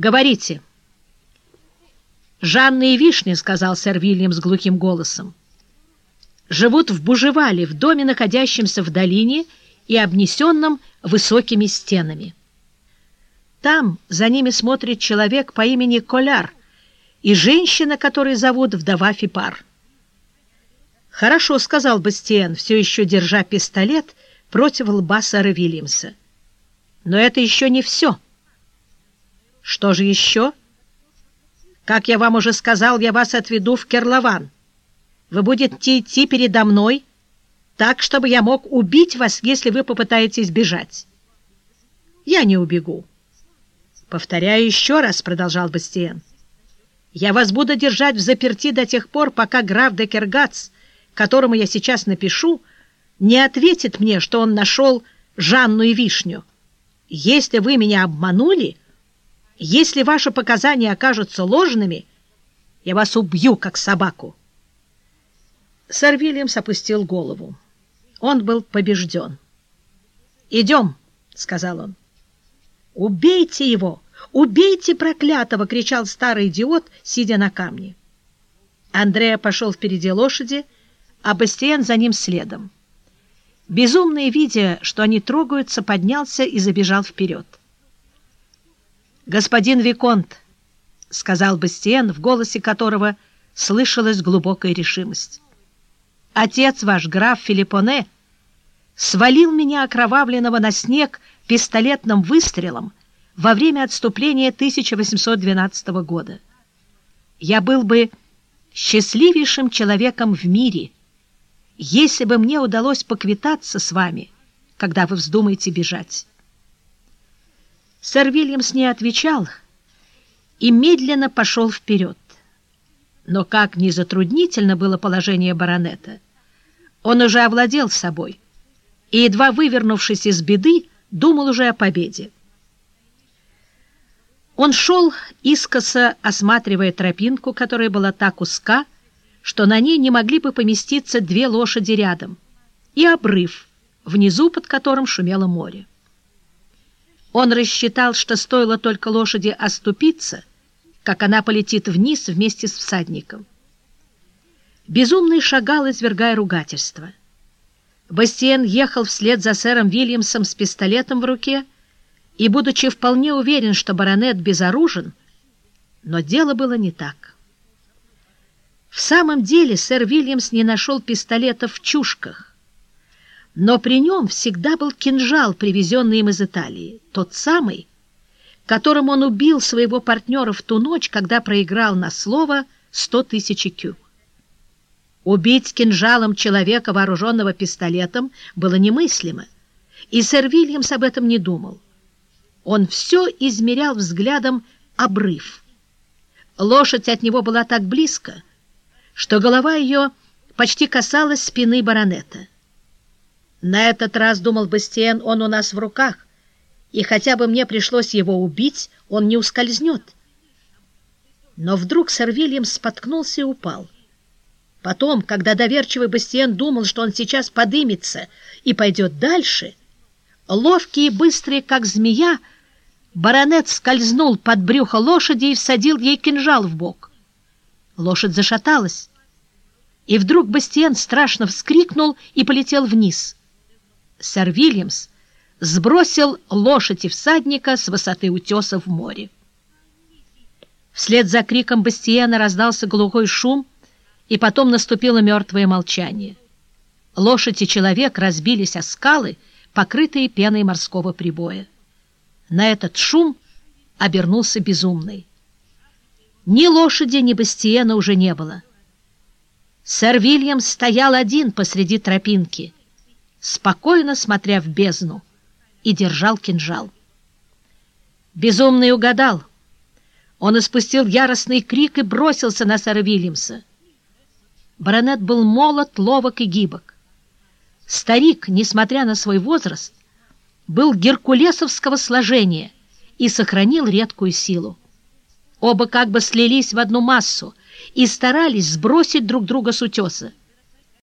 «Говорите». «Жанна и Вишня», — сказал сэр Вильям с глухим голосом, — «живут в Бужевале, в доме, находящемся в долине и обнесенном высокими стенами. Там за ними смотрит человек по имени Коляр и женщина, которую зовут вдова Фипар». «Хорошо», — сказал Бастиен, все еще держа пистолет против лба сэра Вильямса. «Но это еще не все». «Что же еще?» «Как я вам уже сказал, я вас отведу в Керлован. Вы будете идти передо мной так, чтобы я мог убить вас, если вы попытаетесь бежать. Я не убегу». «Повторяю еще раз», — продолжал Бастиен. «Я вас буду держать в заперти до тех пор, пока граф де Кергац, которому я сейчас напишу, не ответит мне, что он нашел Жанну и Вишню. Если вы меня обманули, если ваши показания окажутся ложными, я вас убью, как собаку. Сэр Вильямс опустил голову. Он был побежден. «Идем», — сказал он. «Убейте его! Убейте проклятого!» — кричал старый идиот, сидя на камне. Андреа пошел впереди лошади, а Бастиен за ним следом. Безумный, видя, что они трогаются, поднялся и забежал вперед. «Господин Виконт», — сказал Бастиен, в голосе которого слышалась глубокая решимость, — «отец ваш, граф Филиппоне, свалил меня окровавленного на снег пистолетным выстрелом во время отступления 1812 года. Я был бы счастливейшим человеком в мире, если бы мне удалось поквитаться с вами, когда вы вздумаете бежать». Сэр Вильямс не отвечал и медленно пошел вперед. Но как ни затруднительно было положение баронета, он уже овладел собой и, едва вывернувшись из беды, думал уже о победе. Он шел, искоса осматривая тропинку, которая была так узка, что на ней не могли бы поместиться две лошади рядом, и обрыв, внизу под которым шумело море. Он рассчитал, что стоило только лошади оступиться, как она полетит вниз вместе с всадником. Безумный шагал, извергая ругательство. Бастиен ехал вслед за сэром Вильямсом с пистолетом в руке и, будучи вполне уверен, что баронет безоружен, но дело было не так. В самом деле сэр Вильямс не нашел пистолета в чушках, но при нем всегда был кинжал, привезенный им из Италии, тот самый, которым он убил своего партнера в ту ночь, когда проиграл на слово сто тысяч кю. Убить кинжалом человека, вооруженного пистолетом, было немыслимо, и сэр Вильямс об этом не думал. Он все измерял взглядом обрыв. Лошадь от него была так близко, что голова ее почти касалась спины баронета. На этот раз, думал Бастиен, он у нас в руках, и хотя бы мне пришлось его убить, он не ускользнет. Но вдруг сэр Вильям споткнулся и упал. Потом, когда доверчивый Бастиен думал, что он сейчас подымется и пойдет дальше, ловкий и быстрый, как змея, баронет скользнул под брюхо лошади и всадил ей кинжал в бок. Лошадь зашаталась, и вдруг Бастиен страшно вскрикнул и полетел вниз — сэр Вильямс сбросил лошадь и всадника с высоты утеса в море. Вслед за криком Бастиена раздался глухой шум, и потом наступило мертвое молчание. Лошадь и человек разбились о скалы, покрытые пеной морского прибоя. На этот шум обернулся безумный. Ни лошади, ни Бастиена уже не было. Сэр Вильям стоял один посреди тропинки — спокойно смотря в бездну, и держал кинжал. Безумный угадал. Он испустил яростный крик и бросился на сэра Вильямса. Баронет был молод, ловок и гибок. Старик, несмотря на свой возраст, был геркулесовского сложения и сохранил редкую силу. Оба как бы слились в одну массу и старались сбросить друг друга с утеса.